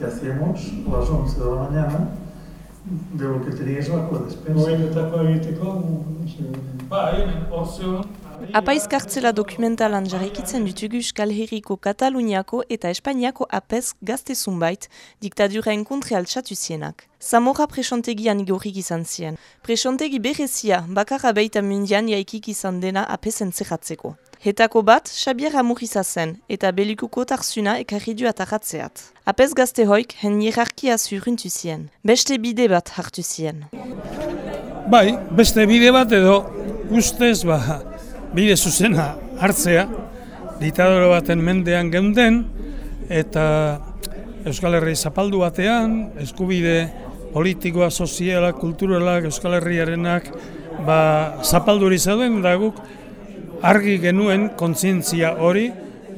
que hacíamos a las 11 de la mañana de lo que tenías bajo la despensa. Goetako egiteko, ba, hemen, hor zeon, Apaiz kartzela dokumentalan jarrikitzen ditugu Euskal Herriko Kataluniako eta Espainiako apez gazte zunbait diktaduraen kontre altxatu zienak. Zamora presontegian igorrik izan zien. Presontegi berezia bakarra baita mundian jaikik izan dena apezen zerratzeko. Hetako bat, Xabier Amuriza zen eta belikuko tarzuna ekarri du atarratzeat. Apez gazte hoik hen hierarkia zuruntu zien. Beste bide bat hartu zien. bai, beste bide bat edo ustez, ba, bide zuzena hartzea, ditadore baten mendean geunden, eta Euskal Herri zapaldu batean, eskubide politikoa, soziala, kulturalak, Euskal Herriarenak, ba, zapalduri zauden, da guk argi genuen kontzientzia hori,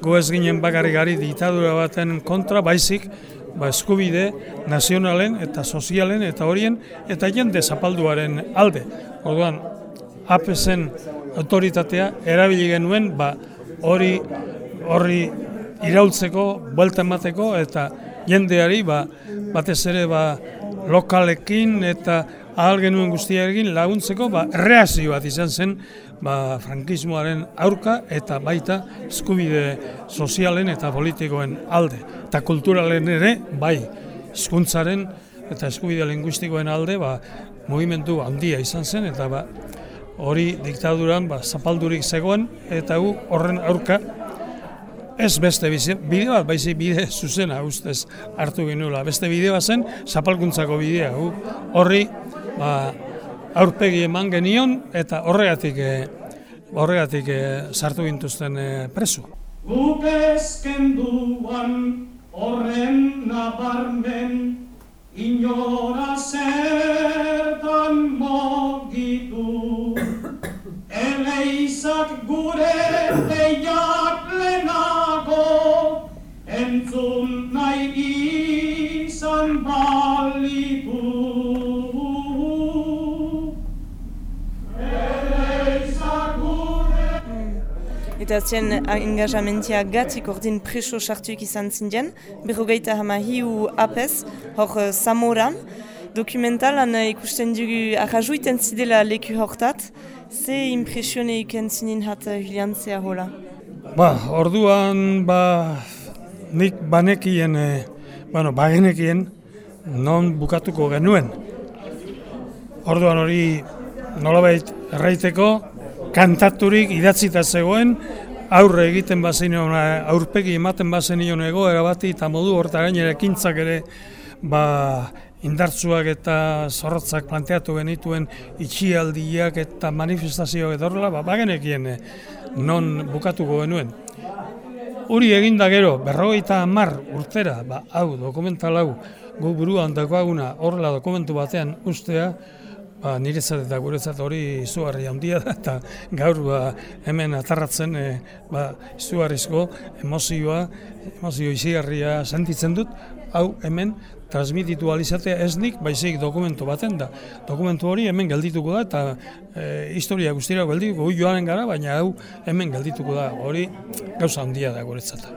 gu ez ginen bakarrik gari ditadura baten kontra, baizik, ba, eskubide nazionalen eta sozialen eta horien eta jende zapalduaren alde. Orduan, APSen autoritatea erabili genuen ba, hori horri iraultzeko, buelta emateko eta jendeari ba, batez ere ba, lokalekin eta ahal genuen guztiarekin laguntzeko ba, reazio bat izan zen ba, frankismoaren aurka eta baita eskubide sozialen eta politikoen alde. Eta kulturalen ere, bai, hizkuntzaren eta eskubide linguistikoen alde, ba, mugimendu handia izan zen, eta ba, hori diktaduran ba, zapaldurik zegoen, eta gu horren aurka ez beste bizi, bide bat, baizik bide zuzena ustez hartu genuela. Beste bide bat zen, zapalkuntzako bidea. Gu horri ba, aurpegi eman genion, eta horregatik eh, horregatik eh, sartu gintuzten eh, preso. Guk eskenduan horren nabarmen inora zertan Eta zien engajamentia gatik ordin preso sartuik izan zindien, berrogeita hama hiu apez, hor uh, Zamoran, dokumentalan uh, ikusten dugu arrajuiten zidela leku hortat, ze impresione iken zinin hat uh, Julian zea hola. Ba, orduan, ba, nik banekien, e, bueno, bagenekien, non bukatuko genuen. Orduan hori nolabait erraiteko, kantaturik idatzita zegoen, aurre egiten bazenion, aurpegi ematen bazenion egoera bati, eta modu horta gainera ekintzak ere, ba, indartzuak eta zorrotzak planteatu genituen itxialdiak eta manifestazioak eta horrela, ba, bagenekien eh, non bukatuko genuen. Hori eginda gero, berrogeita hamar urtera, ba, hau, dokumental hau, gu buruan dagoaguna horrela dokumentu batean ustea, ba, niretzat eta guretzat hori izugarri handia da, eta gaur ba, hemen atarratzen e, ba, izugarrizko emozioa, emozio izigarria sentitzen dut, hau hemen transmititu alizatea ez nik, baizik dokumentu baten da. Dokumentu hori hemen geldituko da, eta e, historia guztira geldituko, joanen gara, baina hau hemen geldituko da, hori gauza handia da guretzat.